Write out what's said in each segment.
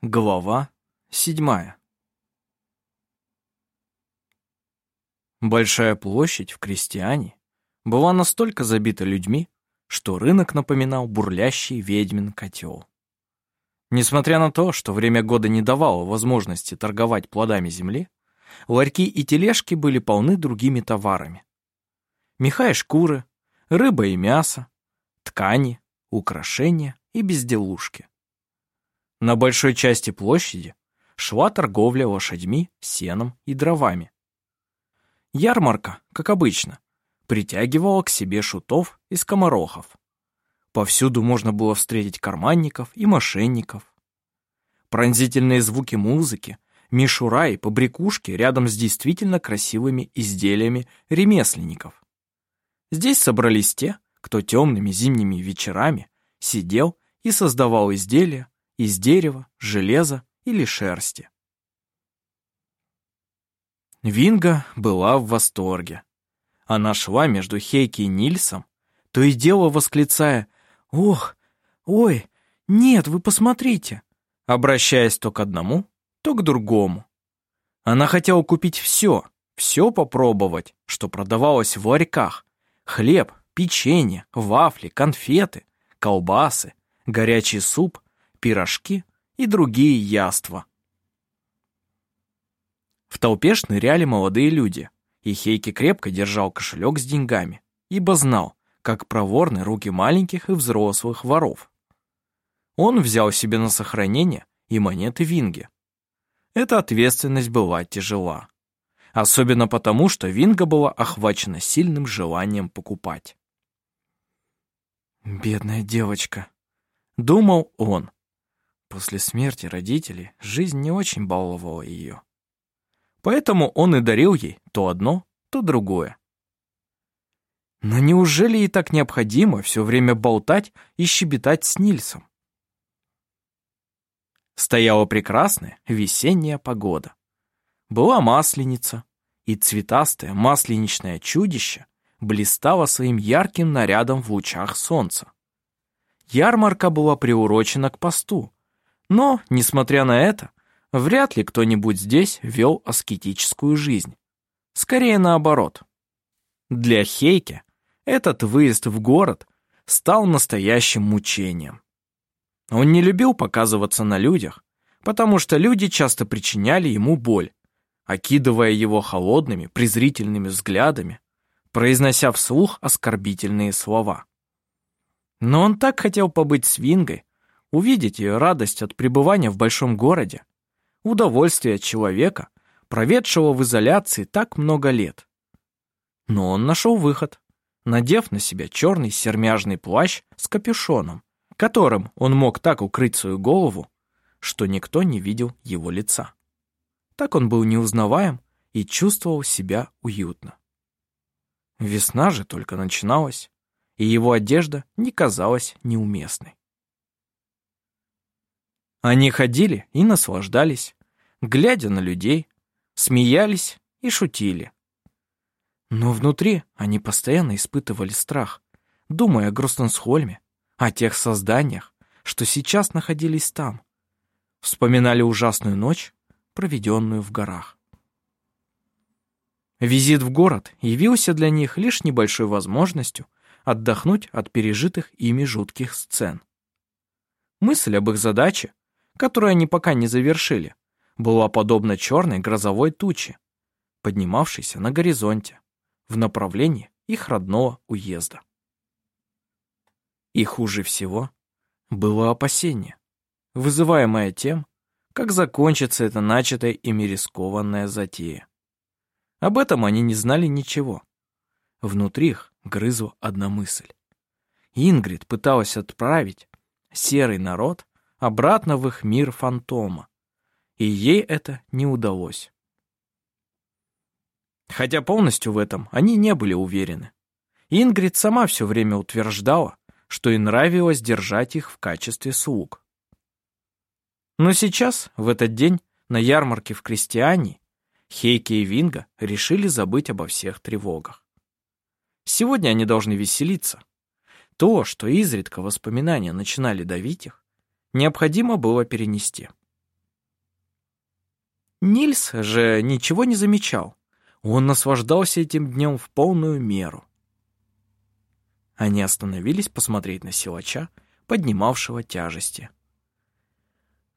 Глава седьмая. Большая площадь в Крестьяне была настолько забита людьми, что рынок напоминал бурлящий ведьмин котел. Несмотря на то, что время года не давало возможности торговать плодами земли, ларьки и тележки были полны другими товарами. Меха и шкуры, рыба и мясо, ткани, украшения и безделушки. На большой части площади шла торговля лошадьми, сеном и дровами. Ярмарка, как обычно, притягивала к себе шутов и скоморохов. Повсюду можно было встретить карманников и мошенников. Пронзительные звуки музыки, мишура и побрякушки рядом с действительно красивыми изделиями ремесленников. Здесь собрались те, кто темными зимними вечерами сидел и создавал изделия, из дерева, железа или шерсти. Винга была в восторге. Она шла между Хейки и Нильсом, то и дело восклицая «Ох, ой, нет, вы посмотрите!» обращаясь то к одному, то к другому. Она хотела купить все, все попробовать, что продавалось в ларьках. Хлеб, печенье, вафли, конфеты, колбасы, горячий суп, пирожки и другие яства. В толпе шныряли молодые люди, и Хейки крепко держал кошелек с деньгами, ибо знал, как проворны руки маленьких и взрослых воров. Он взял себе на сохранение и монеты Винги. Эта ответственность была тяжела. Особенно потому, что Винга была охвачена сильным желанием покупать. «Бедная девочка», — думал он, После смерти родителей жизнь не очень баловала ее. Поэтому он и дарил ей то одно, то другое. Но неужели ей так необходимо все время болтать и щебетать с Нильсом? Стояла прекрасная весенняя погода. Была масленица, и цветастое масленичное чудище блистало своим ярким нарядом в лучах солнца. Ярмарка была приурочена к посту, но, несмотря на это, вряд ли кто-нибудь здесь вел аскетическую жизнь. Скорее наоборот. Для Хейке этот выезд в город стал настоящим мучением. Он не любил показываться на людях, потому что люди часто причиняли ему боль, окидывая его холодными, презрительными взглядами, произнося вслух оскорбительные слова. Но он так хотел побыть с Вингой, увидеть ее радость от пребывания в большом городе, удовольствие человека, проведшего в изоляции так много лет. Но он нашел выход, надев на себя черный сермяжный плащ с капюшоном, которым он мог так укрыть свою голову, что никто не видел его лица. Так он был неузнаваем и чувствовал себя уютно. Весна же только начиналась, и его одежда не казалась неуместной. Они ходили и наслаждались, глядя на людей, смеялись и шутили. Но внутри они постоянно испытывали страх, думая о Гростенсхольме, о тех созданиях, что сейчас находились там. Вспоминали ужасную ночь, проведенную в горах. Визит в город явился для них лишь небольшой возможностью отдохнуть от пережитых ими жутких сцен. Мысль об их задаче которую они пока не завершили, была подобна черной грозовой туче, поднимавшейся на горизонте в направлении их родного уезда. И хуже всего было опасение, вызываемое тем, как закончится эта начатая ими рискованная затея. Об этом они не знали ничего. Внутри их грызла одна мысль. Ингрид пыталась отправить серый народ обратно в их мир фантома. И ей это не удалось. Хотя полностью в этом они не были уверены. Ингрид сама все время утверждала, что ей нравилось держать их в качестве слуг. Но сейчас, в этот день, на ярмарке в Крестьяне, Хейки и Винга решили забыть обо всех тревогах. Сегодня они должны веселиться. То, что изредка воспоминания начинали давить их, необходимо было перенести. Нильс же ничего не замечал. Он наслаждался этим днем в полную меру. Они остановились посмотреть на силача, поднимавшего тяжести.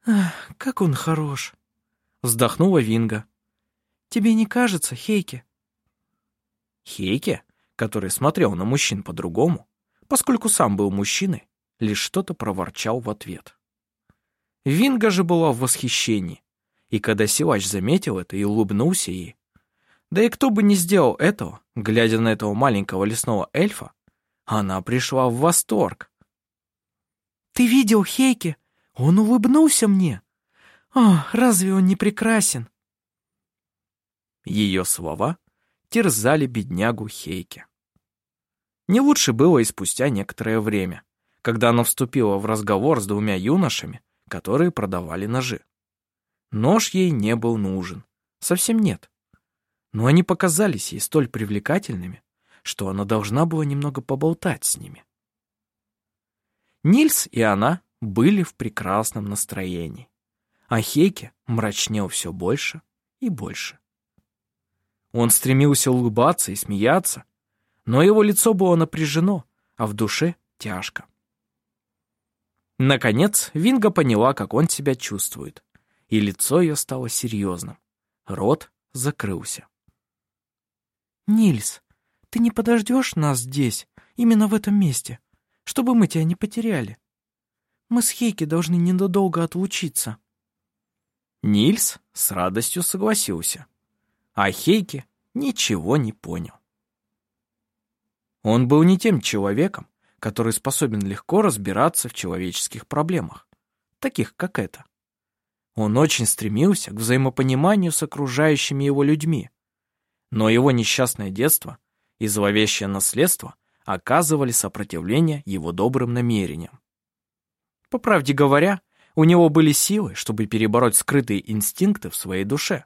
«Ах, как он хорош!» — вздохнула Винга. «Тебе не кажется, Хейке?» Хейке, который смотрел на мужчин по-другому, поскольку сам был мужчиной, лишь что-то проворчал в ответ. Винга же была в восхищении, и когда силач заметил это и улыбнулся ей, да и кто бы не сделал этого, глядя на этого маленького лесного эльфа, она пришла в восторг. «Ты видел Хейке? Он улыбнулся мне. О, разве он не прекрасен?» Ее слова терзали беднягу Хейке. Не лучше было и спустя некоторое время, когда она вступила в разговор с двумя юношами, которые продавали ножи. Нож ей не был нужен, совсем нет. Но они показались ей столь привлекательными, что она должна была немного поболтать с ними. Нильс и она были в прекрасном настроении, а Хейке мрачнел все больше и больше. Он стремился улыбаться и смеяться, но его лицо было напряжено, а в душе тяжко. Наконец, Винга поняла, как он себя чувствует, и лицо ее стало серьезным. Рот закрылся. «Нильс, ты не подождешь нас здесь, именно в этом месте, чтобы мы тебя не потеряли? Мы с Хейки должны ненадолго отлучиться». Нильс с радостью согласился, а Хейки ничего не понял. Он был не тем человеком, который способен легко разбираться в человеческих проблемах, таких как это. Он очень стремился к взаимопониманию с окружающими его людьми, но его несчастное детство и зловещее наследство оказывали сопротивление его добрым намерениям. По правде говоря, у него были силы, чтобы перебороть скрытые инстинкты в своей душе,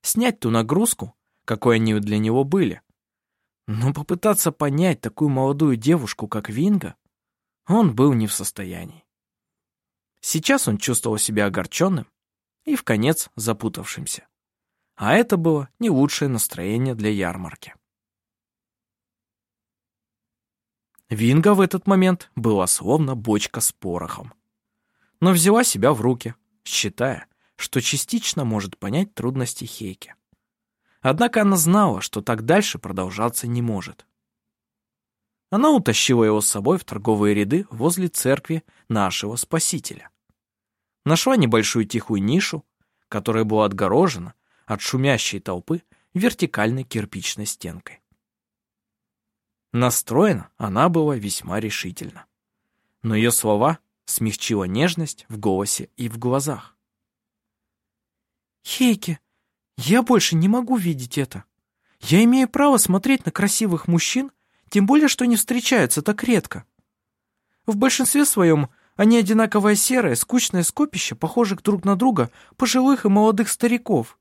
снять ту нагрузку, какой они для него были. Но попытаться понять такую молодую девушку, как Винга, он был не в состоянии. Сейчас он чувствовал себя огорченным и в конец запутавшимся. А это было не лучшее настроение для ярмарки. Винга в этот момент была словно бочка с порохом. Но взяла себя в руки, считая, что частично может понять трудности Хейки. Однако она знала, что так дальше продолжаться не может. Она утащила его с собой в торговые ряды возле церкви нашего Спасителя. Нашла небольшую тихую нишу, которая была отгорожена от шумящей толпы вертикальной кирпичной стенкой. Настроена она была весьма решительно. Но ее слова смягчила нежность в голосе и в глазах. «Хейки, я больше не могу видеть это. Я имею право смотреть на красивых мужчин, тем более, что они встречаются так редко. В большинстве своем они одинаковое серое, скучное скопище, похожих друг на друга пожилых и молодых стариков.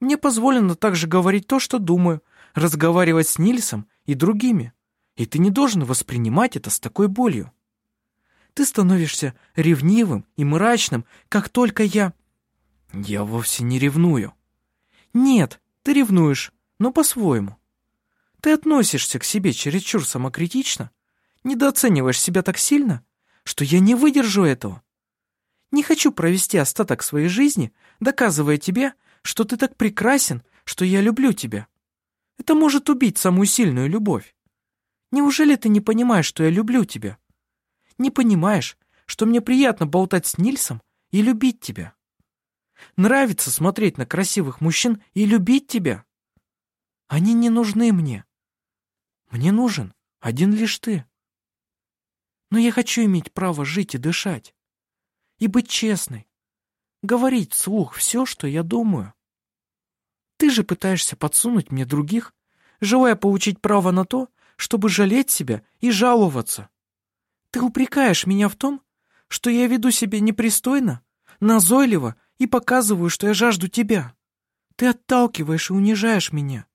Мне позволено также говорить то, что думаю, разговаривать с Нильсом и другими, и ты не должен воспринимать это с такой болью. Ты становишься ревнивым и мрачным, как только я... Я вовсе не ревную. Нет, ты ревнуешь, но по-своему. Ты относишься к себе чересчур самокритично, недооцениваешь себя так сильно, что я не выдержу этого. Не хочу провести остаток своей жизни, доказывая тебе, что ты так прекрасен, что я люблю тебя. Это может убить самую сильную любовь. Неужели ты не понимаешь, что я люблю тебя? Не понимаешь, что мне приятно болтать с Нильсом и любить тебя? Нравится смотреть на красивых мужчин и любить тебя? Они не нужны мне. Мне нужен один лишь ты. Но я хочу иметь право жить и дышать. И быть честной. Говорить вслух все, что я думаю. Ты же пытаешься подсунуть мне других, желая получить право на то, чтобы жалеть себя и жаловаться. Ты упрекаешь меня в том, что я веду себя непристойно, назойливо и показываю, что я жажду тебя. Ты отталкиваешь и унижаешь меня.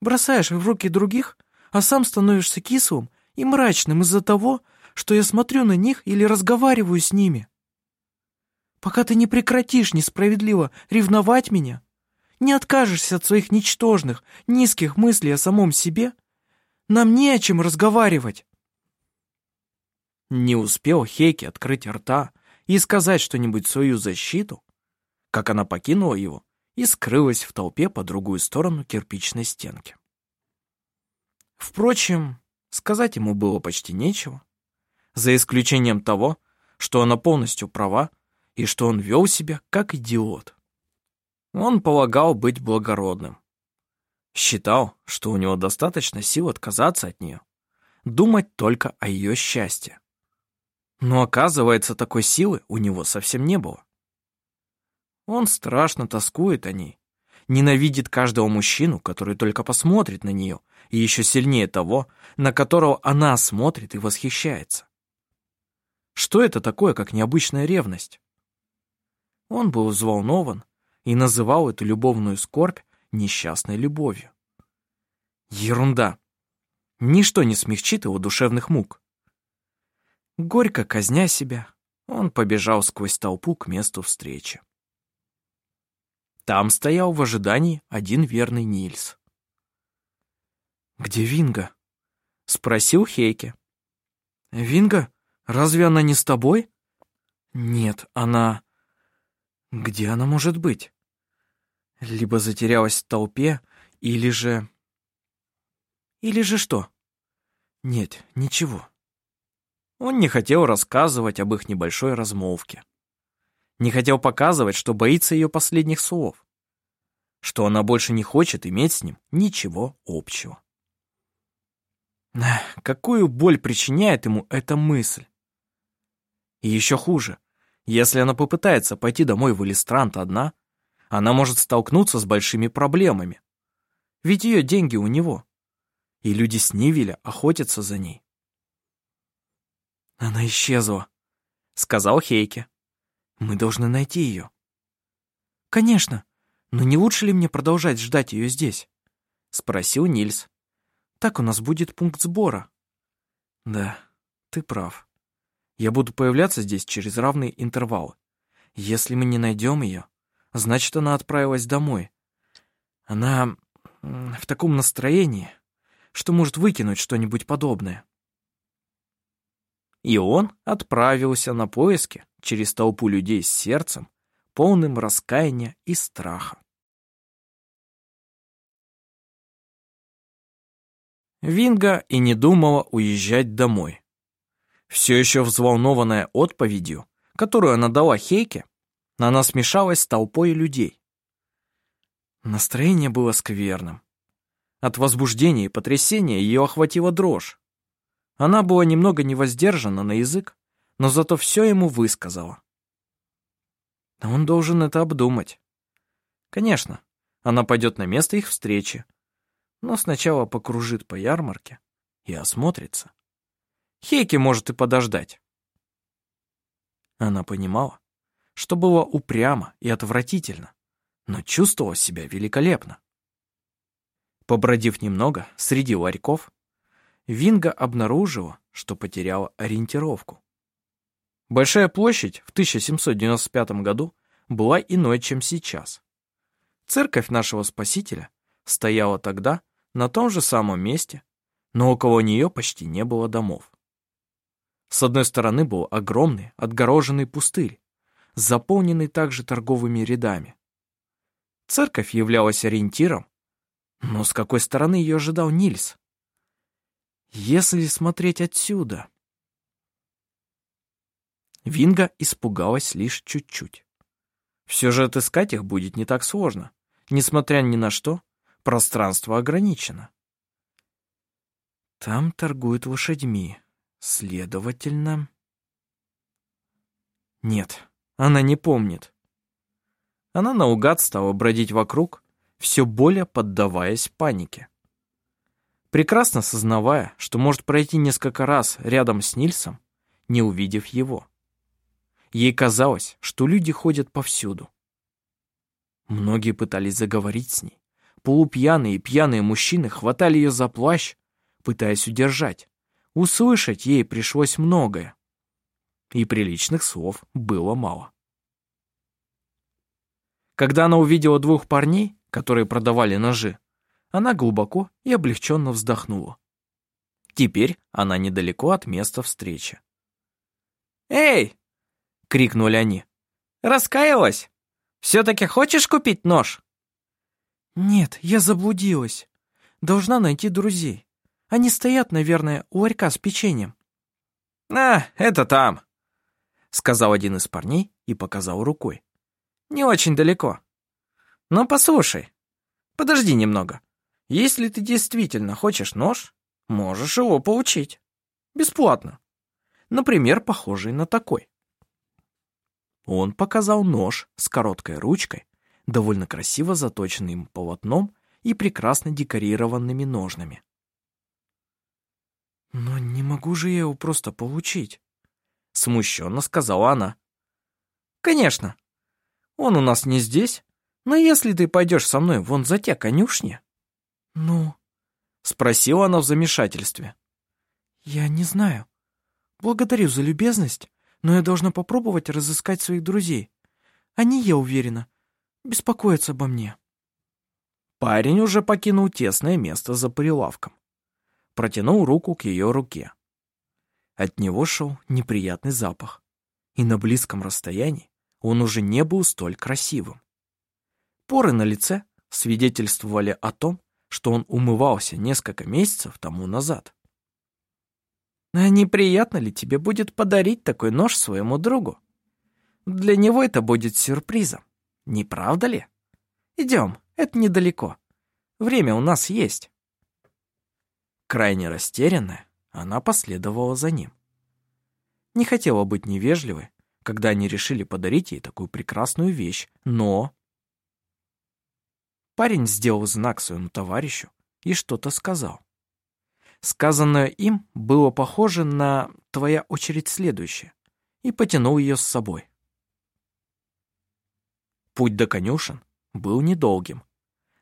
Бросаешь в руки других, а сам становишься кислым и мрачным из-за того, что я смотрю на них или разговариваю с ними. пока ты не прекратишь несправедливо ревновать меня, не откажешься от своих ничтожных, низких мыслей о самом себе, нам не о чем разговаривать. Не успел Хейки открыть рта и сказать что-нибудь в свою защиту, как она покинула его и скрылась в толпе по другую сторону кирпичной стенки. Впрочем, сказать ему было почти нечего, за исключением того, что она полностью права и что он вел себя как идиот. Он полагал быть благородным. Считал, что у него достаточно сил отказаться от нее, думать только о ее счастье. Но оказывается, такой силы у него совсем не было. Он страшно тоскует о ней, ненавидит каждого мужчину, который только посмотрит на нее, и еще сильнее того, на которого она смотрит и восхищается. Что это такое, как необычная ревность? Он был взволнован и называл эту любовную скорбь несчастной любовью. Ерунда. Ничто не смягчит его душевных мук. Горько казня себя, он побежал сквозь толпу к месту встречи. Там стоял в ожидании один верный Нильс. «Где Винга?» — спросил Хейке. «Винга? Разве она не с тобой?» «Нет, она...» «Где она может быть?» «Либо затерялась в толпе, или же...» «Или же что?» «Нет, ничего. Он не хотел рассказывать об их небольшой размолвке. Не хотел показывать, что боится ее последних слов. Что она больше не хочет иметь с ним ничего общего. Какую боль причиняет ему эта мысль? И еще хуже, если она попытается пойти домой в Элистрант одна, она может столкнуться с большими проблемами. Ведь ее деньги у него. И люди с Нивеля охотятся за ней. «Она исчезла», — сказал Хейке. «Мы должны найти ее». «Конечно, но не лучше ли мне продолжать ждать ее здесь?» — спросил Нильс. «Так у нас будет пункт сбора». «Да, ты прав. Я буду появляться здесь через равные интервалы. Если мы не найдем ее, значит, она отправилась домой. Она в таком настроении, что может выкинуть что-нибудь подобное». И он отправился на поиски через толпу людей с сердцем, полным раскаяния и страха. Винга и не думала уезжать домой. Все еще взволнованная отповедью, которую она дала Хейке, она смешалась с толпой людей. Настроение было скверным. От возбуждения и потрясения ее охватила дрожь. Она была немного невоздержана на язык, но зато все ему высказала. Он должен это обдумать. Конечно, она пойдет на место их встречи, но сначала покружит по ярмарке и осмотрится. Хейки может и подождать. Она понимала, что было упрямо и отвратительно, но чувствовала себя великолепно. Побродив немного среди ларьков, Винга обнаружила, что потеряла ориентировку. Большая площадь в 1795 году была иной, чем сейчас. Церковь нашего Спасителя стояла тогда на том же самом месте, но около нее почти не было домов. С одной стороны был огромный отгороженный пустырь, заполненный также торговыми рядами. Церковь являлась ориентиром, но с какой стороны ее ожидал Нильс? Если смотреть отсюда... Винга испугалась лишь чуть-чуть. Все же отыскать их будет не так сложно. Несмотря ни на что, пространство ограничено. Там торгуют лошадьми. Следовательно... Нет, она не помнит. Она наугад стала бродить вокруг, все более поддаваясь панике прекрасно сознавая, что может пройти несколько раз рядом с Нильсом, не увидев его. Ей казалось, что люди ходят повсюду. Многие пытались заговорить с ней. Полупьяные и пьяные мужчины хватали ее за плащ, пытаясь удержать. Услышать ей пришлось многое. И приличных слов было мало. Когда она увидела двух парней, которые продавали ножи, она глубоко и облегченно вздохнула. Теперь она недалеко от места встречи. «Эй!» — крикнули они. «Раскаялась? Все-таки хочешь купить нож?» «Нет, я заблудилась. Должна найти друзей. Они стоят, наверное, у ларька с печеньем». «А, это там», — сказал один из парней и показал рукой. «Не очень далеко. Но послушай, подожди немного. Если ты действительно хочешь нож, можешь его получить. Бесплатно. Например, похожий на такой». Он показал нож с короткой ручкой, довольно красиво заточенным полотном и прекрасно декорированными ножнами. «Но не могу же я его просто получить», — смущенно сказала она. «Конечно. Он у нас не здесь, но если ты пойдешь со мной вон за те конюшни...» «Ну?» — спросила она в замешательстве. «Я не знаю. Благодарю за любезность, но я должна попробовать разыскать своих друзей. Они, я уверена, беспокоятся обо мне». Парень уже покинул тесное место за прилавком протянул руку к ее руке. От него шел неприятный запах, и на близком расстоянии он уже не был столь красивым. Поры на лице свидетельствовали о том, что он умывался несколько месяцев тому назад. А неприятно ли тебе будет подарить такой нож своему другу? Для него это будет сюрпризом, не правда ли? Идем, это недалеко. Время у нас есть. Крайне растерянная, она последовала за ним. Не хотела быть невежливой, когда они решили подарить ей такую прекрасную вещь, но... Парень сделал знак своему товарищу и что-то сказал. Сказанное им было похоже на «твоя очередь следующая» и потянул ее с собой. Путь до конюшен был недолгим,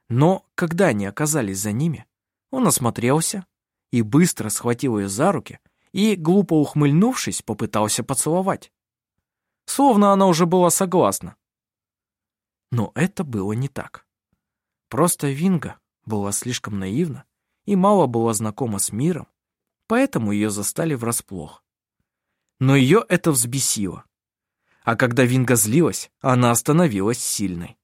но когда они оказались за ними, он осмотрелся, и быстро схватил ее за руки и, глупо ухмыльнувшись, попытался поцеловать. Словно она уже была согласна. Но это было не так. Просто Винга была слишком наивна и мало была знакома с миром, поэтому ее застали врасплох. Но ее это взбесило. А когда Винга злилась, она остановилась сильной.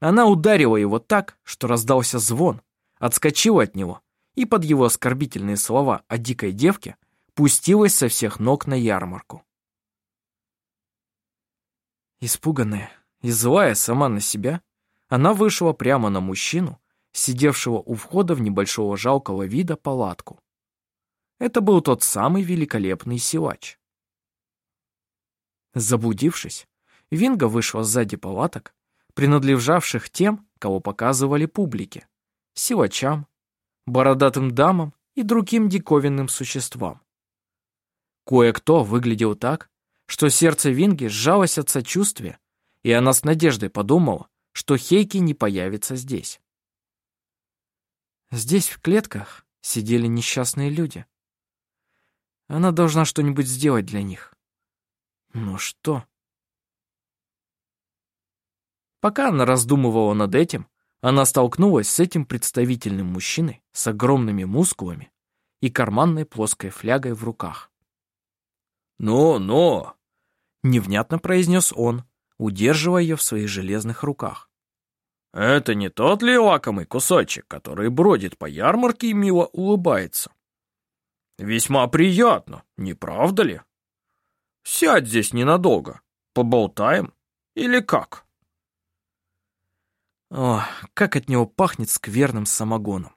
Она ударила его так, что раздался звон, отскочила от него и под его оскорбительные слова о дикой девке пустилась со всех ног на ярмарку. Испуганная и злая сама на себя, она вышла прямо на мужчину, сидевшего у входа в небольшого жалкого вида палатку. Это был тот самый великолепный силач. Заблудившись, Винга вышла сзади палаток, принадлежавших тем, кого показывали публике, силачам, бородатым дамам и другим диковинным существам. Кое-кто выглядел так, что сердце Винги сжалось от сочувствия, и она с надеждой подумала, что Хейки не появится здесь. Здесь, в клетках, сидели несчастные люди. Она должна что-нибудь сделать для них. Но что? Пока она раздумывала над этим, она столкнулась с этим представительным мужчиной с огромными мускулами и карманной плоской флягой в руках. «Но-но!» — невнятно произнес он, удерживая ее в своих железных руках. «Это не тот ли лакомый кусочек, который бродит по ярмарке и мило улыбается? Весьма приятно, не правда ли? Сядь здесь ненадолго, поболтаем или как?» О, как от него пахнет скверным самогоном.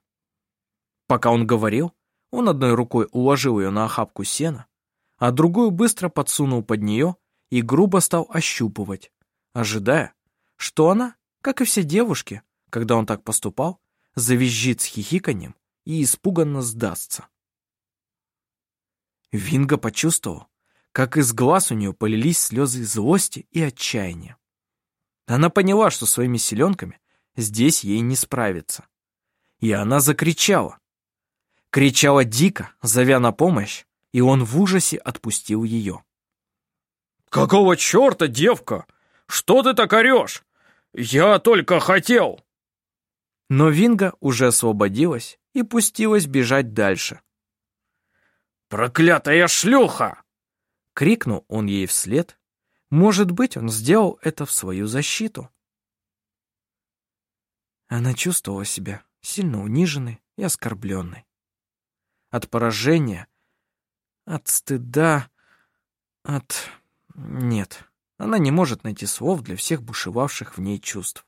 Пока он говорил, он одной рукой уложил ее на охапку сена, а другую быстро подсунул под нее и грубо стал ощупывать, ожидая, что она, как и все девушки, когда он так поступал, завизжит с хихиканьем и испуганно сдастся. Винга почувствовал, как из глаз у нее полились слезы злости и отчаяния. Она поняла, что своими селенками здесь ей не справиться. И она закричала. Кричала дико, зовя на помощь, и он в ужасе отпустил ее. «Какого черта, девка? Что ты так орешь? Я только хотел!» Но Винга уже освободилась и пустилась бежать дальше. «Проклятая шлюха!» — крикнул он ей вслед. Может быть, он сделал это в свою защиту. Она чувствовала себя сильно униженной и оскорбленной. От поражения, от стыда, от... Нет, она не может найти слов для всех бушевавших в ней чувств.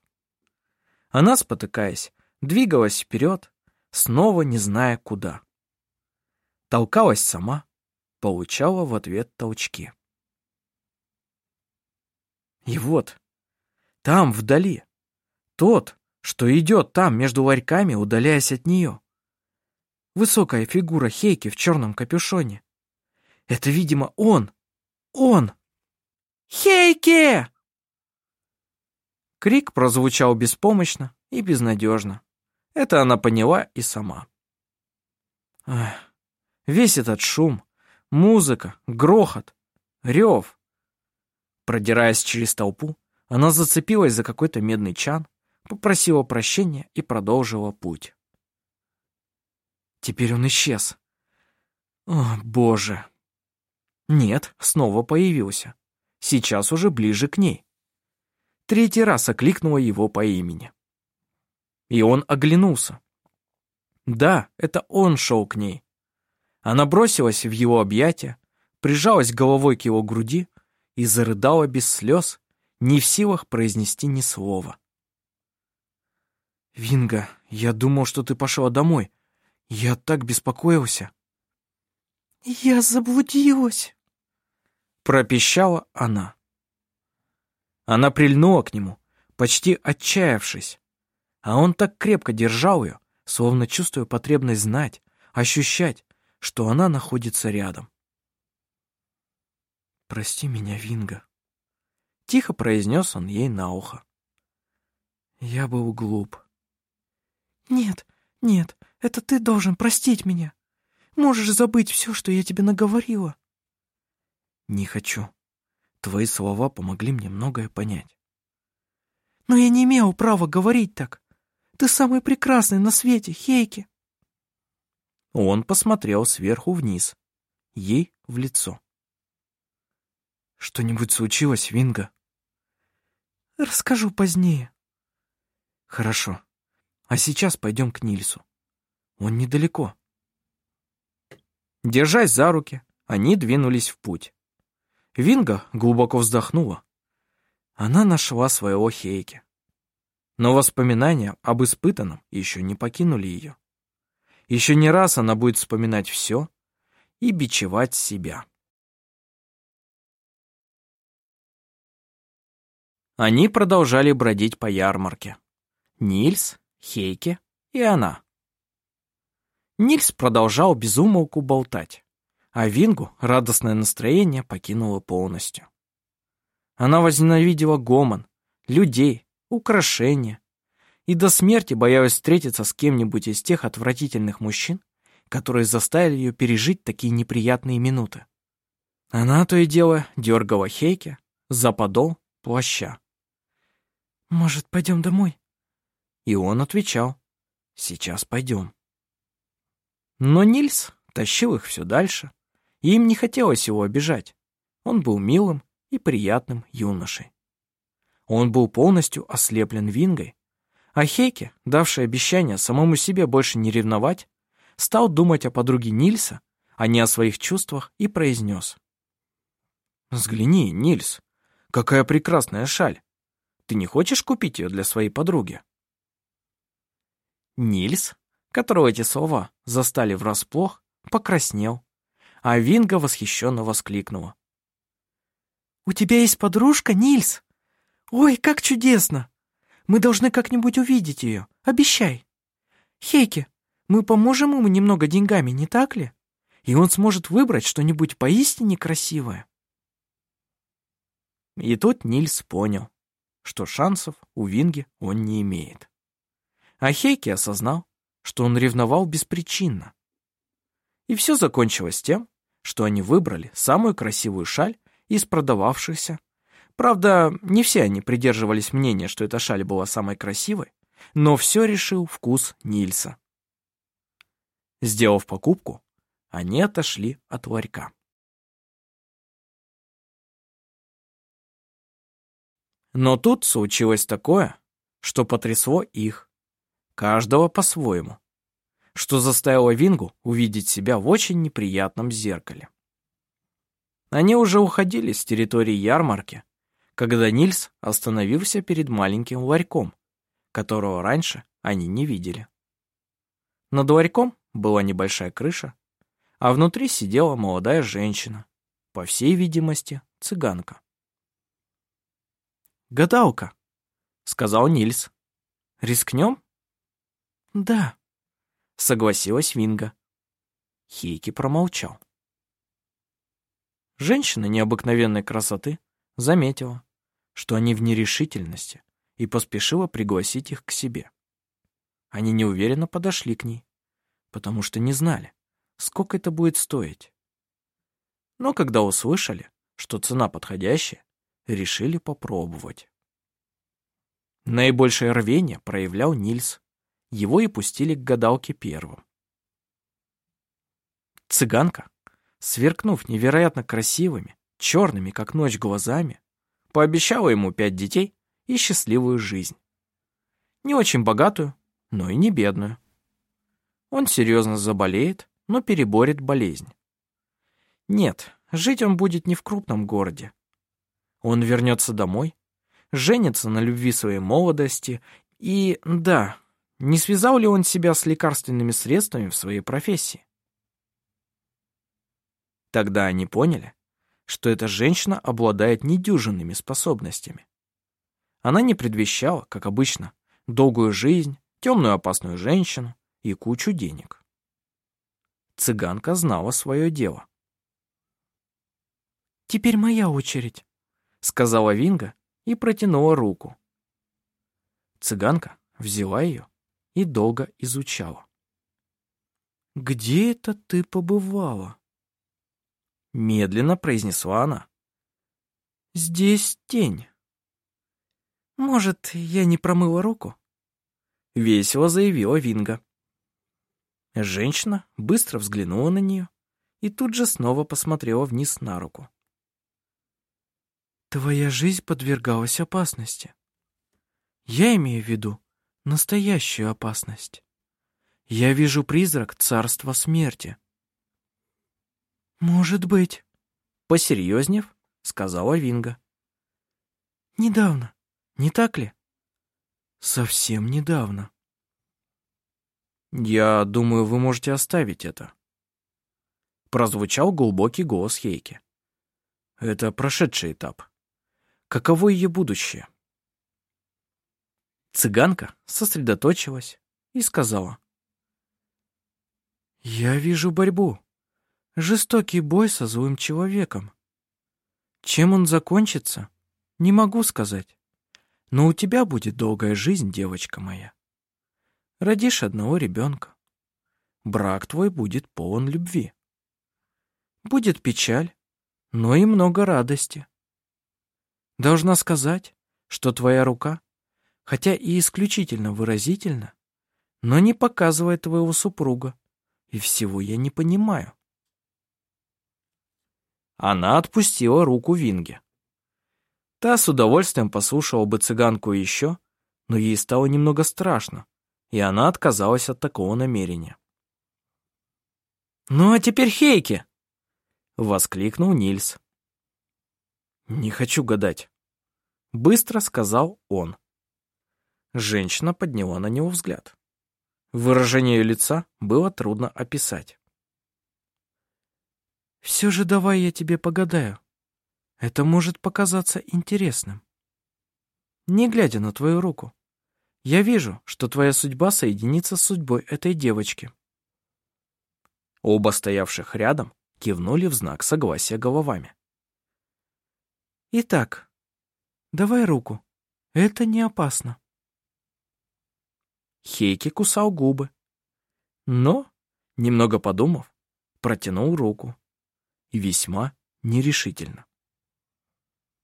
Она, спотыкаясь, двигалась вперед, снова не зная куда. Толкалась сама, получала в ответ толчки. И вот, там, вдали, тот, что идет там между ларьками, удаляясь от нее. Высокая фигура Хейки в черном капюшоне. Это, видимо, он. Он! Хейки! Крик прозвучал беспомощно и безнадежно. Это она поняла и сама. Ах, весь этот шум, музыка, грохот, рев. Продираясь через толпу, она зацепилась за какой-то медный чан, попросила прощения и продолжила путь. Теперь он исчез. О, боже. Нет, снова появился. Сейчас уже ближе к ней. Третий раз окликнула его по имени. И он оглянулся. Да, это он шел к ней. Она бросилась в его объятия, прижалась головой к его груди и зарыдала без слез, не в силах произнести ни слова. «Винга, я думал, что ты пошла домой. Я так беспокоился». «Я заблудилась», — пропищала она. Она прильнула к нему, почти отчаявшись, а он так крепко держал ее, словно чувствуя потребность знать, ощущать, что она находится рядом. «Прости меня, Винга», — тихо произнес он ей на ухо. «Я был глуп». «Нет, нет, это ты должен простить меня. Можешь забыть все, что я тебе наговорила». «Не хочу. Твои слова помогли мне многое понять». «Но я не имел права говорить так. Ты самый прекрасный на свете, Хейки». Он посмотрел сверху вниз, ей в лицо. «Что-нибудь случилось, Винга?» «Расскажу позднее». «Хорошо. А сейчас пойдем к Нильсу. Он недалеко. Держась за руки, они двинулись в путь. Винга глубоко вздохнула. Она нашла своего Хейки. Но воспоминания об испытанном еще не покинули ее. Еще не раз она будет вспоминать все и бичевать себя. Они продолжали бродить по ярмарке. Нильс, Хейке и она. Нильс продолжал безумолку болтать, а Вингу радостное настроение покинуло полностью. Она возненавидела гомон, людей, украшения и до смерти боялась встретиться с кем-нибудь из тех отвратительных мужчин, которые заставили ее пережить такие неприятные минуты. Она то и дело дергала Хейке за подол плаща. «Может, пойдем домой?» И он отвечал, «Сейчас пойдем». Но Нильс тащил их все дальше, и им не хотелось его обижать. Он был милым и приятным юношей. Он был полностью ослеплен Вингой, а Хейке, давший обещание самому себе больше не ревновать, стал думать о подруге Нильса, а не о своих чувствах, и произнес. «Взгляни, Нильс, какая прекрасная шаль! Ты не хочешь купить ее для своей подруги?» Нильс, которого эти слова застали врасплох, покраснел, а Винга восхищенно воскликнула. «У тебя есть подружка, Нильс? Ой, как чудесно! Мы должны как-нибудь увидеть ее, обещай. Хейке, мы поможем ему немного деньгами, не так ли? И он сможет выбрать что-нибудь поистине красивое». И тут Нильс понял, что шансов у Винги он не имеет. А Хейки осознал, что он ревновал беспричинно. И все закончилось тем, что они выбрали самую красивую шаль из продававшихся, Правда, не все они придерживались мнения, что эта шаль была самой красивой, но все решил вкус Нильса. Сделав покупку, они отошли от ларька. Но тут случилось такое, что потрясло их, каждого по-своему, что заставило Вингу увидеть себя в очень неприятном зеркале. Они уже уходили с территории ярмарки, когда Нильс остановился перед маленьким ларьком, которого раньше они не видели. Над ларьком была небольшая крыша, а внутри сидела молодая женщина, по всей видимости, цыганка. «Гадалка», — сказал Нильс. «Рискнем?» «Да», — согласилась Винга. Хейки промолчал. Женщина необыкновенной красоты заметила, что они в нерешительности, и поспешила пригласить их к себе. Они неуверенно подошли к ней, потому что не знали, сколько это будет стоить. Но когда услышали, что цена подходящая, решили попробовать. Наибольшее рвение проявлял Нильс. Его и пустили к гадалке первым. Цыганка, сверкнув невероятно красивыми, черными, как ночь, глазами, пообещала ему пять детей и счастливую жизнь. Не очень богатую, но и не бедную. Он серьезно заболеет, но переборет болезнь. Нет, жить он будет не в крупном городе, он вернется домой, женится на любви своей молодости и, да, не связал ли он себя с лекарственными средствами в своей профессии? Тогда они поняли, что эта женщина обладает недюжинными способностями. Она не предвещала, как обычно, долгую жизнь, темную опасную женщину и кучу денег. Цыганка знала свое дело. «Теперь моя очередь», — сказала Винга и протянула руку. Цыганка взяла ее и долго изучала. «Где это ты побывала?» Медленно произнесла она. «Здесь тень». «Может, я не промыла руку?» Весело заявила Винга. Женщина быстро взглянула на нее и тут же снова посмотрела вниз на руку. Твоя жизнь подвергалась опасности. Я имею в виду настоящую опасность. Я вижу призрак царства смерти. Может быть. Посерьезнев, сказала Винга. Недавно, не так ли? Совсем недавно. Я думаю, вы можете оставить это. Прозвучал глубокий голос Хейки. Это прошедший этап. Каково ее будущее? Цыганка сосредоточилась и сказала. «Я вижу борьбу. Жестокий бой со злым человеком. Чем он закончится, не могу сказать. Но у тебя будет долгая жизнь, девочка моя. Родишь одного ребенка. Брак твой будет полон любви. Будет печаль, но и много радости. Должна сказать, что твоя рука, хотя и исключительно выразительна, но не показывает твоего супруга, и всего я не понимаю. Она отпустила руку Винге. Та с удовольствием послушала бы цыганку еще, но ей стало немного страшно, и она отказалась от такого намерения. «Ну а теперь Хейки!» — воскликнул Нильс. «Не хочу гадать», — быстро сказал он. Женщина подняла на него взгляд. Выражение лица было трудно описать. «Все же давай я тебе погадаю. Это может показаться интересным. Не глядя на твою руку, я вижу, что твоя судьба соединится с судьбой этой девочки». Оба стоявших рядом кивнули в знак согласия головами. Итак, давай руку. Это не опасно. Хейки кусал губы. Но, немного подумав, протянул руку. И весьма нерешительно.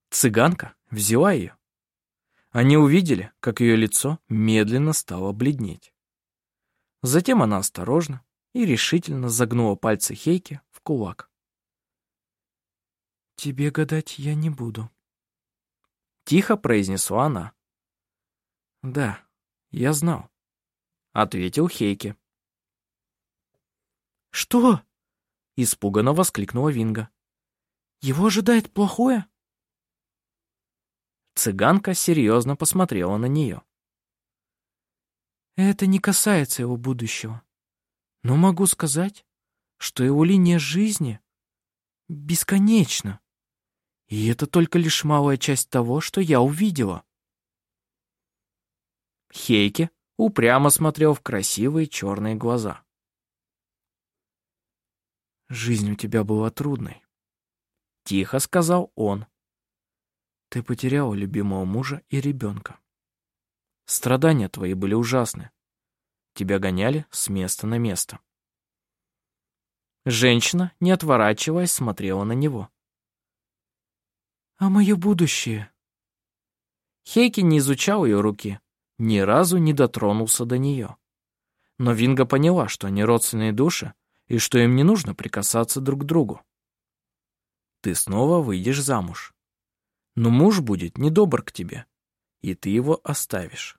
Цыганка взяла ее. Они увидели, как ее лицо медленно стало бледнеть. Затем она осторожно и решительно загнула пальцы Хейки в кулак. «Тебе гадать я не буду», — тихо произнесла она. «Да, я знал», — ответил Хейки. «Что?» — испуганно воскликнула Винга. «Его ожидает плохое?» Цыганка серьезно посмотрела на нее. Это не касается его будущего. Но могу сказать, что его линия жизни бесконечна. И это только лишь малая часть того, что я увидела. Хейке упрямо смотрел в красивые черные глаза. «Жизнь у тебя была трудной», — тихо сказал он. «Ты потеряла любимого мужа и ребенка. Страдания твои были ужасны. Тебя гоняли с места на место». Женщина, не отворачиваясь, смотрела на него. «А мое будущее?» Хейки не изучал ее руки, ни разу не дотронулся до нее. Но Винга поняла, что они родственные души, и что им не нужно прикасаться друг к другу. Ты снова выйдешь замуж. Но муж будет недобр к тебе, и ты его оставишь.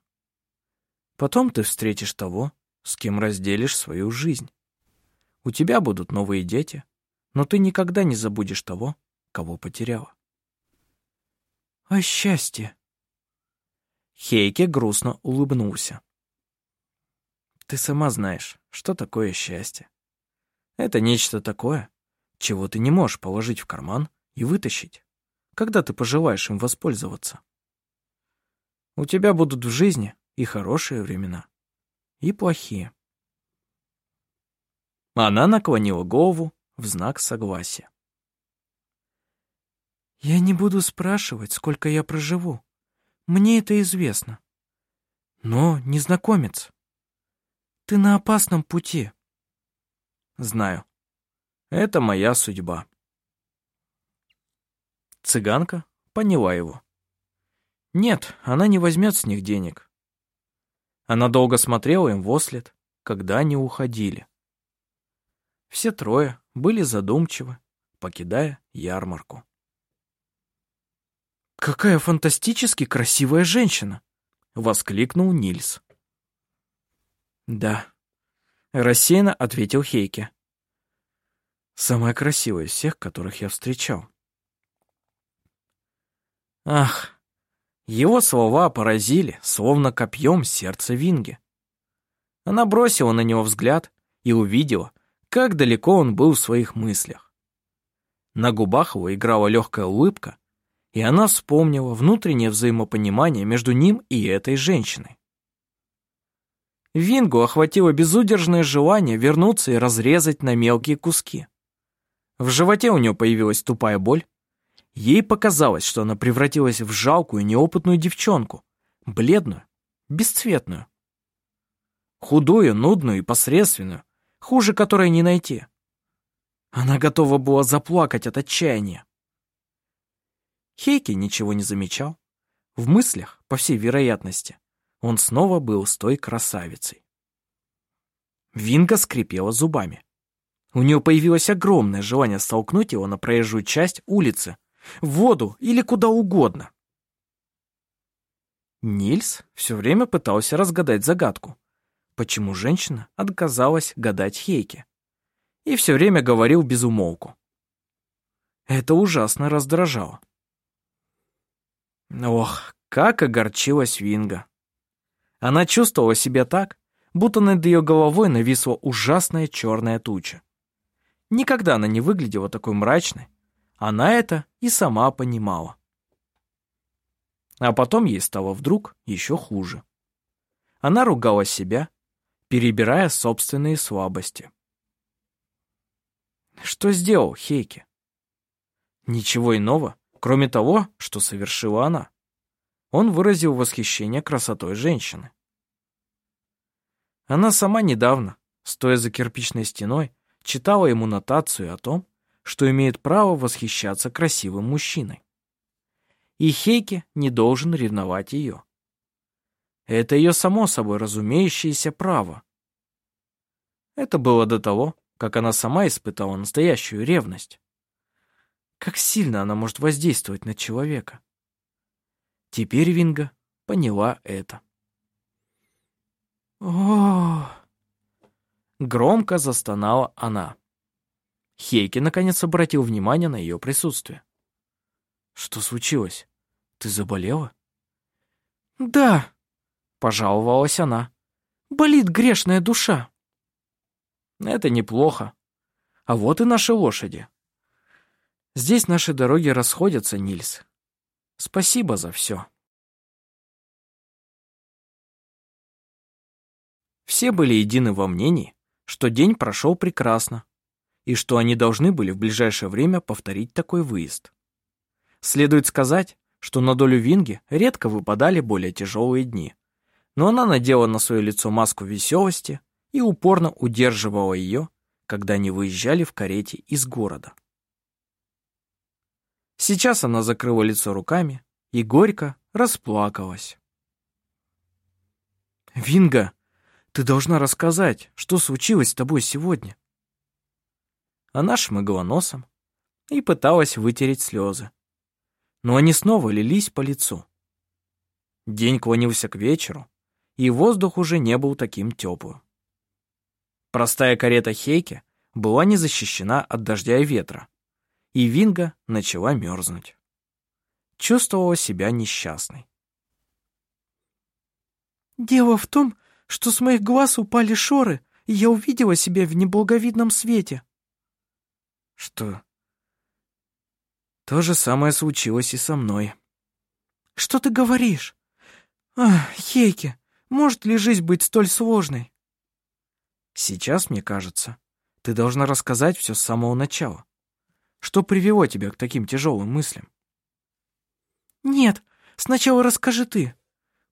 Потом ты встретишь того, с кем разделишь свою жизнь. У тебя будут новые дети, но ты никогда не забудешь того, кого потеряла. А счастье? Хейке грустно улыбнулся. Ты сама знаешь, что такое счастье. Это нечто такое, чего ты не можешь положить в карман и вытащить, когда ты пожелаешь им воспользоваться. У тебя будут в жизни и хорошие времена, и плохие. Она наклонила голову в знак согласия. «Я не буду спрашивать, сколько я проживу. Мне это известно. Но, незнакомец, ты на опасном пути». «Знаю. Это моя судьба». Цыганка поняла его. Нет, она не возьмет с них денег. Она долго смотрела им вослед, когда они уходили. Все трое были задумчивы, покидая ярмарку. «Какая фантастически красивая женщина!» — воскликнул Нильс. «Да», — рассеянно ответил Хейке. «Самая красивая из всех, которых я встречал». Ах, его слова поразили, словно копьем сердце Винги. Она бросила на него взгляд и увидела, как далеко он был в своих мыслях. На губах его играла легкая улыбка, и она вспомнила внутреннее взаимопонимание между ним и этой женщиной. Вингу охватило безудержное желание вернуться и разрезать на мелкие куски. В животе у нее появилась тупая боль. Ей показалось, что она превратилась в жалкую, неопытную девчонку, бледную, бесцветную. Худую, нудную и посредственную, хуже которой не найти. Она готова была заплакать от отчаяния. Хейки ничего не замечал. В мыслях, по всей вероятности, он снова был с той красавицей. Винга скрипела зубами. У нее появилось огромное желание столкнуть его на проезжую часть улицы, в воду или куда угодно. Нильс все время пытался разгадать загадку, почему женщина отказалась гадать Хейке, и все время говорил без умолку. Это ужасно раздражало. Ох, как огорчилась Винга. Она чувствовала себя так, будто над ее головой нависла ужасная черная туча. Никогда она не выглядела такой мрачной. Она это и сама понимала. А потом ей стало вдруг еще хуже. Она ругала себя, перебирая собственные слабости. Что сделал Хейки? Ничего иного, Кроме того, что совершила она. Он выразил восхищение красотой женщины. Она сама недавно, стоя за кирпичной стеной, читала ему нотацию о том, что имеет право восхищаться красивым мужчиной. и Хейке не должен ревновать ее. Это ее само собой разумеющееся право. Это было до того, как она сама испытала настоящую ревность. Как сильно она может воздействовать на человека. Теперь Винга поняла это. о Громко застонала она. Хейки наконец обратил внимание на ее присутствие. «Что случилось? Ты заболела?» «Да», — пожаловалась она. «Болит грешная душа». «Это неплохо. А вот и наши лошади. Здесь наши дороги расходятся, Нильс. Спасибо за все». Все были едины во мнении, что день прошел прекрасно, и что они должны были в ближайшее время повторить такой выезд. Следует сказать, что на долю Винги редко выпадали более тяжелые дни, но она надела на свое лицо маску веселости и упорно удерживала ее, когда они выезжали в карете из города. Сейчас она закрыла лицо руками и горько расплакалась. «Винга, ты должна рассказать, что случилось с тобой сегодня». Она шмыгала носом и пыталась вытереть слезы. Но они снова лились по лицу. День клонился к вечеру, и воздух уже не был таким теплым. Простая карета Хейки была не защищена от дождя и ветра, и Винга начала мерзнуть. Чувствовала себя несчастной. «Дело в том, что с моих глаз упали шоры, и я увидела себя в неблаговидном свете. Что? То же самое случилось и со мной. Что ты говоришь? Ах, Хейки, может ли жизнь быть столь сложной? Сейчас, мне кажется, ты должна рассказать все с самого начала. Что привело тебя к таким тяжелым мыслям? Нет, сначала расскажи ты.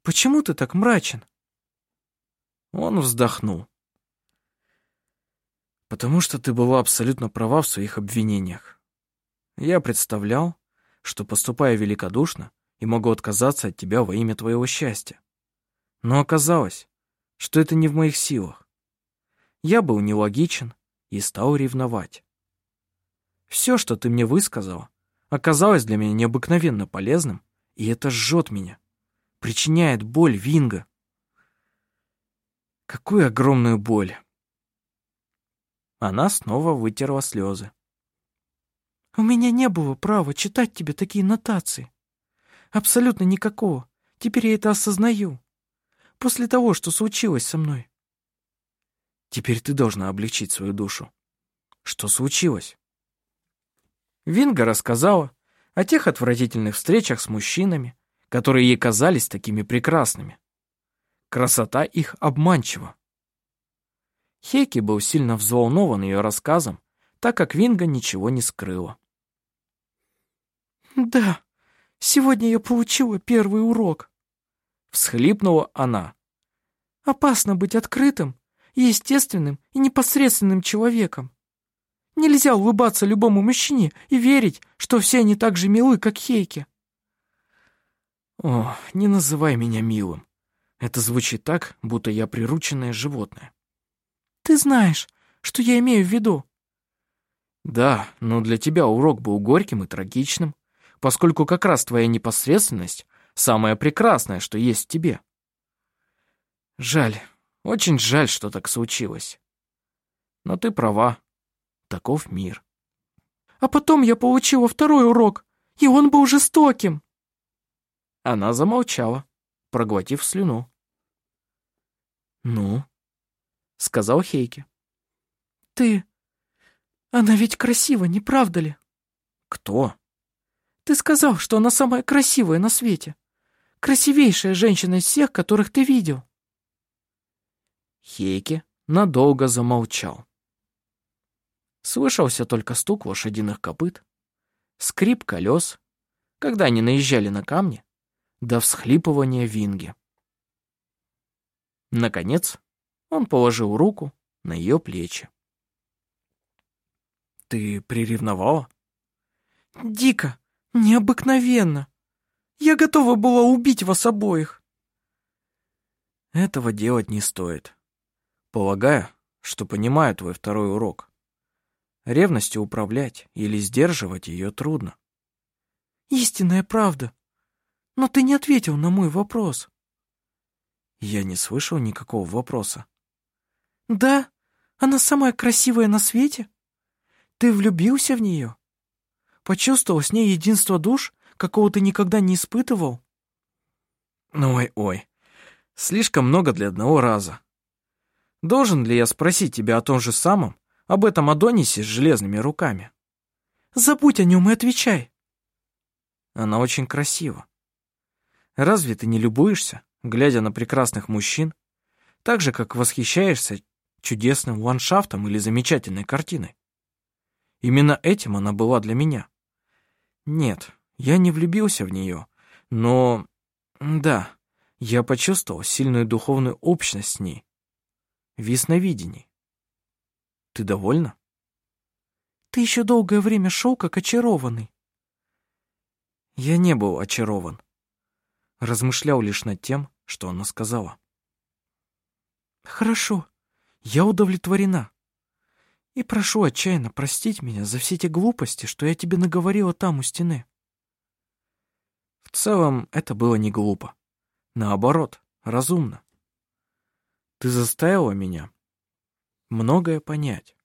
Почему ты так мрачен? Он вздохнул. «Потому что ты была абсолютно права в своих обвинениях. Я представлял, что, поступая великодушно, и могу отказаться от тебя во имя твоего счастья. Но оказалось, что это не в моих силах. Я был нелогичен и стал ревновать. Все, что ты мне высказала, оказалось для меня необыкновенно полезным, и это жжет меня, причиняет боль Винга. Какую огромную боль!» Она снова вытерла слезы. «У меня не было права читать тебе такие нотации. Абсолютно никакого. Теперь я это осознаю. После того, что случилось со мной». «Теперь ты должна облегчить свою душу. Что случилось?» Винга рассказала о тех отвратительных встречах с мужчинами, которые ей казались такими прекрасными. Красота их обманчива. Хейки был сильно взволнован ее рассказом, так как Винга ничего не скрыла. «Да, сегодня я получила первый урок», — всхлипнула она. «Опасно быть открытым, естественным и непосредственным человеком. Нельзя улыбаться любому мужчине и верить, что все они так же милы, как Хейки». «О, не называй меня милым», это звучит так, будто я прирученное животное. Ты знаешь, что я имею в виду. Да, но для тебя урок был горьким и трагичным, поскольку как раз твоя непосредственность — самое прекрасное, что есть в тебе. Жаль, очень жаль, что так случилось. Но ты права, таков мир. А потом я получила второй урок, и он был жестоким. Она замолчала, проглотив слюну. «Ну?» — сказал Хейки. «Ты... Она ведь красива, не правда ли?» «Кто?» «Ты сказал, что она самая красивая на свете. Красивейшая женщина из всех, которых ты видел». Хейки надолго замолчал. Слышался только стук лошадиных копыт, скрип колес, когда они наезжали на камни, до всхлипывания винги. Наконец, он положил руку на ее плечи. «Ты приревновала?» «Дико, необыкновенно. Я готова была убить вас обоих. Этого делать не стоит. Полагаю, что понимаю твой второй урок. Ревностью управлять или сдерживать ее трудно. Истинная правда. Но ты не ответил на мой вопрос. Я не слышал никакого вопроса. Да, она самая красивая на свете. Ты влюбился в нее? Почувствовал с ней единство душ, какого ты никогда не испытывал? Ой-ой, слишком много для одного раза. Должен ли я спросить тебя о том же самом, об этом Адонисе с железными руками? Забудь о нем и отвечай. Она очень красива. Разве ты не любуешься, глядя на прекрасных мужчин, так же, как восхищаешься чудесным ландшафтом или замечательной картиной? Именно этим она была для меня. Нет, я не влюбился в нее, но... Да, я почувствовал сильную духовную общность с ней. В ясновидении. Ты довольна? Ты еще долгое время шел как очарованный. Я не был очарован. Размышлял лишь над тем, что она сказала. Хорошо, я удовлетворена. И прошу отчаянно простить меня за все те глупости, что я тебе наговорила там у стены. В целом, это было не глупо. Наоборот, разумно. Ты заставила меня многое понять.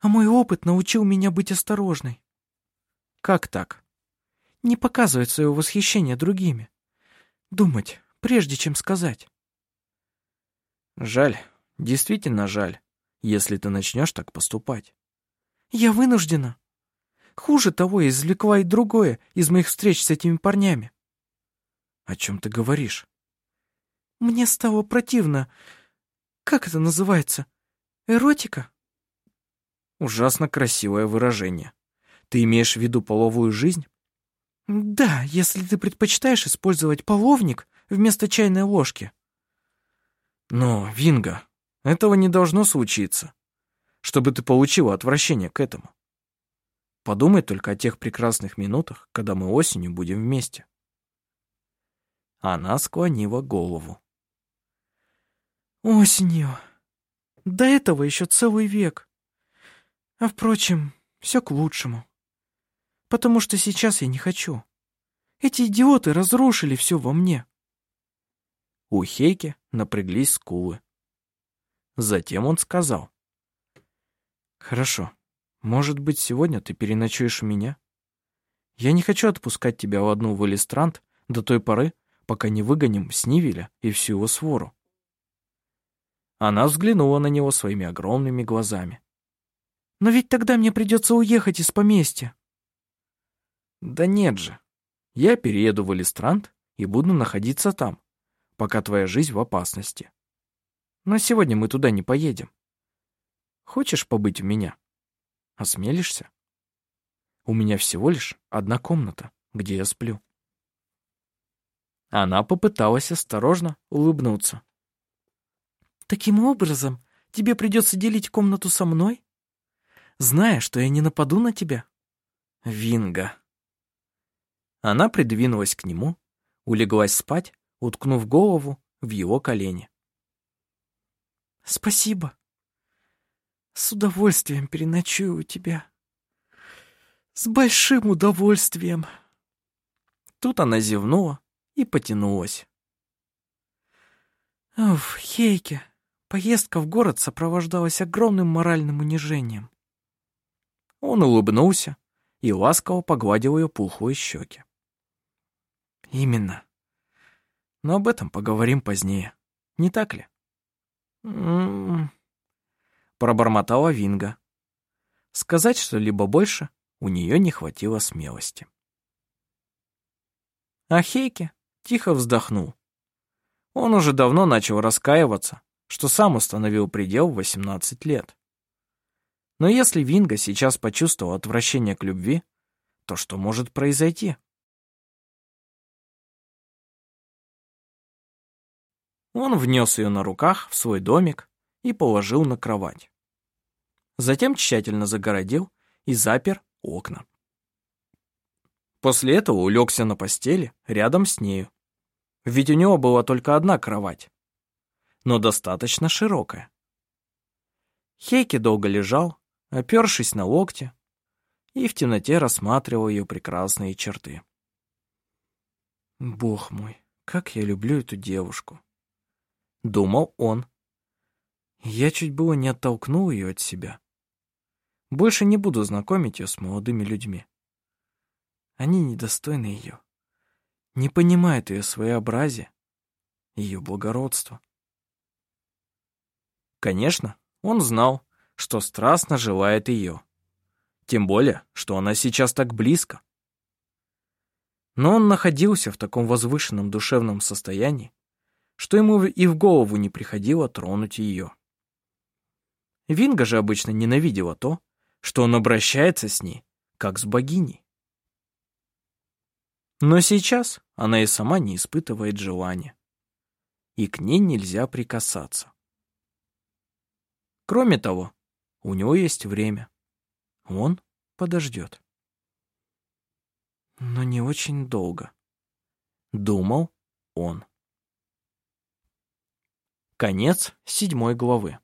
А мой опыт научил меня быть осторожной. Как так? Не показывать свое восхищение другими. Думать, прежде чем сказать. Жаль, действительно жаль, если ты начнешь так поступать. Я вынуждена. Хуже того, я извлекла и другое из моих встреч с этими парнями. О чем ты говоришь? Мне стало противно. Как это называется? Эротика? Ужасно красивое выражение. Ты имеешь в виду половую жизнь? Да, если ты предпочитаешь использовать половник вместо чайной ложки. Но, Винга, этого не должно случиться, чтобы ты получила отвращение к этому. Подумай только о тех прекрасных минутах, когда мы осенью будем вместе. Она склонила голову. Осенью. До этого еще целый век. А впрочем, все к лучшему. Потому что сейчас я не хочу. Эти идиоты разрушили все во мне. У Хейки напряглись скулы. Затем он сказал. «Хорошо. Может быть, сегодня ты переночуешь у меня? Я не хочу отпускать тебя в одну в Элистрант до той поры, пока не выгоним Снивеля и всю его свору. Она взглянула на него своими огромными глазами. «Но ведь тогда мне придется уехать из поместья». «Да нет же. Я перееду в Элистрант и буду находиться там, пока твоя жизнь в опасности. Но сегодня мы туда не поедем. Хочешь побыть у меня?» Осмелишься? У меня всего лишь одна комната, где я сплю. Она попыталась осторожно улыбнуться. Таким образом, тебе придется делить комнату со мной? Зная, что я не нападу на тебя? Винга. Она придвинулась к нему, улеглась спать, уткнув голову в его колени. Спасибо. С удовольствием переночую у тебя. С большим удовольствием. Тут она зевнула и потянулась. Уф, Хейке, поездка в город сопровождалась огромным моральным унижением. Он улыбнулся и ласково погладил ее пухлые щеки. Именно. Но об этом поговорим позднее, не так ли? М -м -м пробормотала Винга. Сказать что-либо больше у нее не хватило смелости. А Хейке тихо вздохнул. Он уже давно начал раскаиваться, что сам установил предел в 18 лет. Но если Винга сейчас почувствовал отвращение к любви, то что может произойти? Он внес ее на руках в свой домик и положил на кровать. Затем тщательно загородил и запер окна. После этого улегся на постели рядом с нею. Ведь у него была только одна кровать, но достаточно широкая. Хейки долго лежал, опершись на локте, и в темноте рассматривал ее прекрасные черты. «Бог мой, как я люблю эту девушку!» Думал он. Я чуть было не оттолкнул ее от себя. Больше не буду знакомить ее с молодыми людьми. Они недостойны ее. Не понимают ее своеобразия, ее благородства. Конечно, он знал, что страстно желает ее. Тем более, что она сейчас так близко. Но он находился в таком возвышенном душевном состоянии, что ему и в голову не приходило тронуть ее. Винга же обычно ненавидела то, что он обращается с ней, как с богиней. Но сейчас она и сама не испытывает желания, и к ней нельзя прикасаться. Кроме того, у него есть время. Он подождет. Но не очень долго. Думал он. Конец седьмой главы.